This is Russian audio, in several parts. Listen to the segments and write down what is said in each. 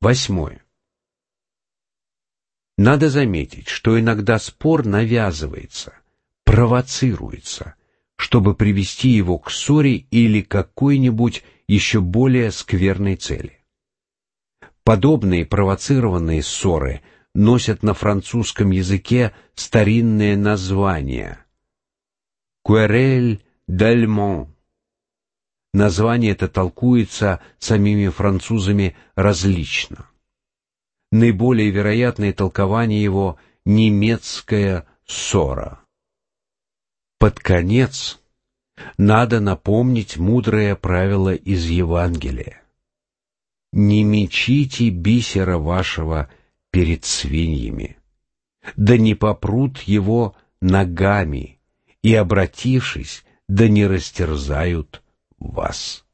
Восьмое. Надо заметить, что иногда спор навязывается, провоцируется, чтобы привести его к ссоре или какой-нибудь еще более скверной цели. Подобные провоцированные ссоры носят на французском языке старинное название «Querelle d'Allemand». Название это толкуется самими французами различно. Наиболее вероятное толкование его — немецкая ссора. Под конец надо напомнить мудрое правило из Евангелия. «Не мечите бисера вашего перед свиньями, да не попрут его ногами, и, обратившись, да не растерзают вас».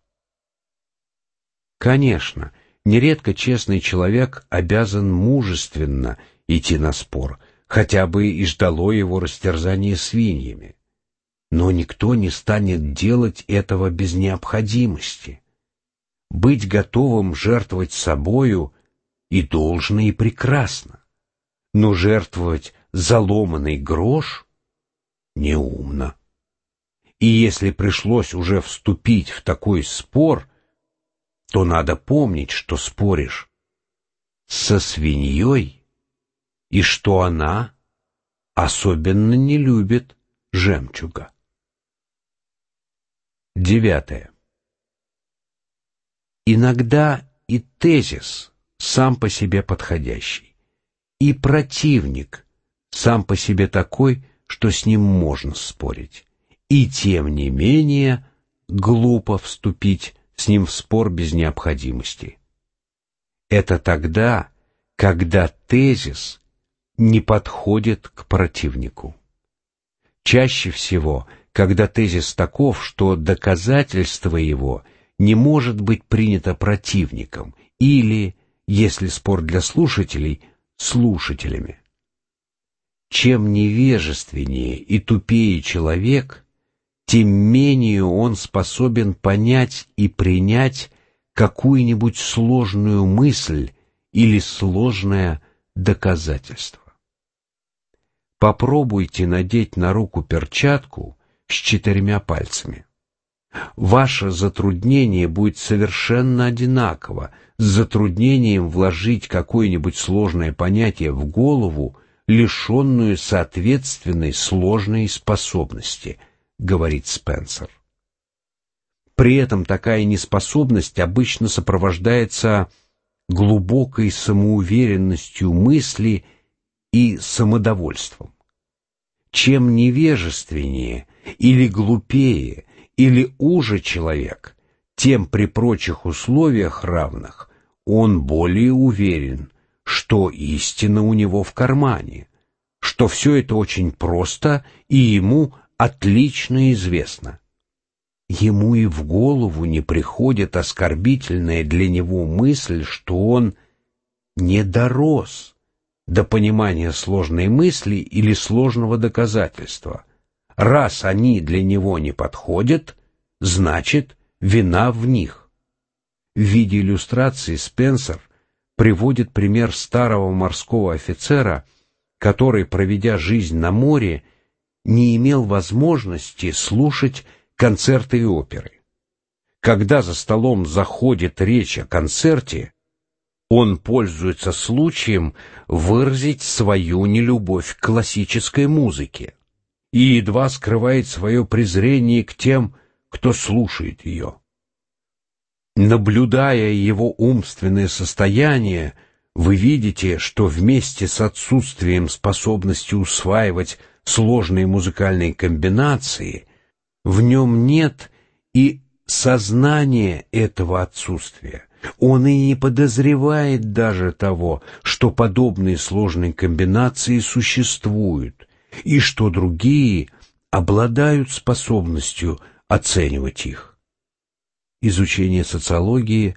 Конечно, нередко честный человек обязан мужественно идти на спор, хотя бы и ждало его растерзание свиньями но никто не станет делать этого без необходимости. Быть готовым жертвовать собою и должно, и прекрасно, но жертвовать заломанный грош неумно. И если пришлось уже вступить в такой спор, то надо помнить, что споришь со свиньей, и что она особенно не любит жемчуга. Девятое. Иногда и тезис сам по себе подходящий, и противник сам по себе такой, что с ним можно спорить, и тем не менее глупо вступить с ним в спор без необходимости. Это тогда, когда тезис не подходит к противнику. Чаще всего – когда тезис таков, что доказательство его не может быть принято противником или, если спор для слушателей, слушателями. Чем невежественнее и тупее человек, тем менее он способен понять и принять какую-нибудь сложную мысль или сложное доказательство. Попробуйте надеть на руку перчатку с четырьмя пальцами. Ваше затруднение будет совершенно одинаково с затруднением вложить какое-нибудь сложное понятие в голову, лишенную соответственной сложной способности, говорит Спенсер. При этом такая неспособность обычно сопровождается глубокой самоуверенностью мысли и самодовольством. Чем невежественнее или глупее, или уже человек, тем при прочих условиях равных он более уверен, что истина у него в кармане, что все это очень просто и ему отлично известно. Ему и в голову не приходит оскорбительная для него мысль, что он не дорос до понимания сложной мысли или сложного доказательства. Раз они для него не подходят, значит, вина в них. В виде иллюстрации Спенсер приводит пример старого морского офицера, который, проведя жизнь на море, не имел возможности слушать концерты и оперы. Когда за столом заходит речь о концерте, он пользуется случаем выразить свою нелюбовь к классической музыке и едва скрывает свое презрение к тем, кто слушает ее. Наблюдая его умственное состояние, вы видите, что вместе с отсутствием способности усваивать сложные музыкальные комбинации, в нем нет и сознания этого отсутствия. Он и не подозревает даже того, что подобные сложные комбинации существуют, и что другие обладают способностью оценивать их. Изучение социологии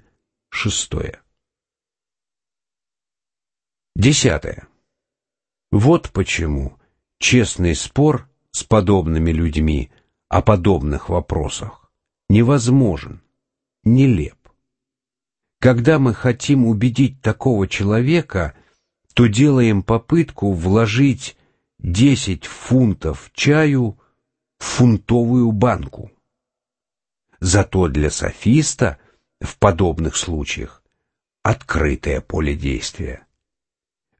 шестое. Десятое. Вот почему честный спор с подобными людьми о подобных вопросах невозможен, нелеп. Когда мы хотим убедить такого человека, то делаем попытку вложить 10 фунтов чаю в фунтовую банку. Зато для софиста в подобных случаях открытое поле действия.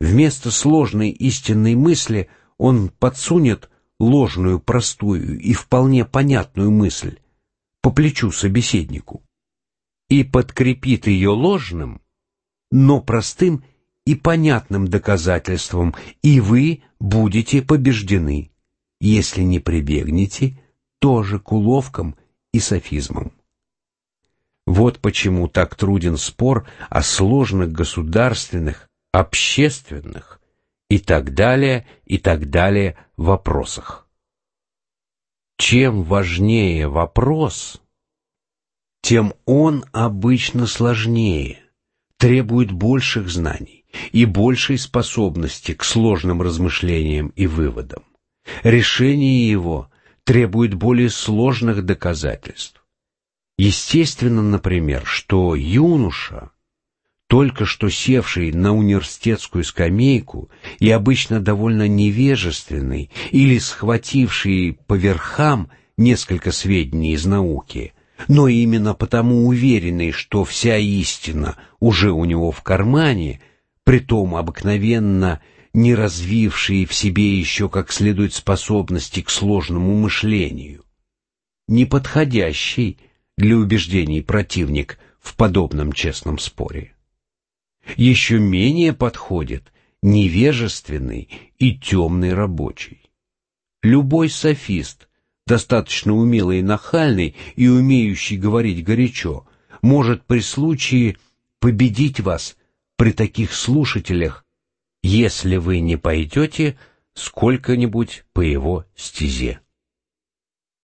Вместо сложной истинной мысли он подсунет ложную, простую и вполне понятную мысль по плечу собеседнику и подкрепит ее ложным, но простым и понятным доказательством, и вы будете побеждены, если не прибегнете тоже к уловкам и софизмам. Вот почему так труден спор о сложных государственных, общественных и так далее, и так далее вопросах. Чем важнее вопрос, тем он обычно сложнее, требует больших знаний и большей способности к сложным размышлениям и выводам. Решение его требует более сложных доказательств. Естественно, например, что юноша, только что севший на университетскую скамейку и обычно довольно невежественный или схвативший по верхам несколько сведений из науки, но именно потому уверенный, что вся истина уже у него в кармане, притом обыкновенно не развивший в себе еще как следует способности к сложному мышлению, неподходящий для убеждений противник в подобном честном споре. Еще менее подходит невежественный и темный рабочий. Любой софист, достаточно умелый и нахальный и умеющий говорить горячо, может при случае победить вас при таких слушателях, если вы не пойдете сколько-нибудь по его стезе.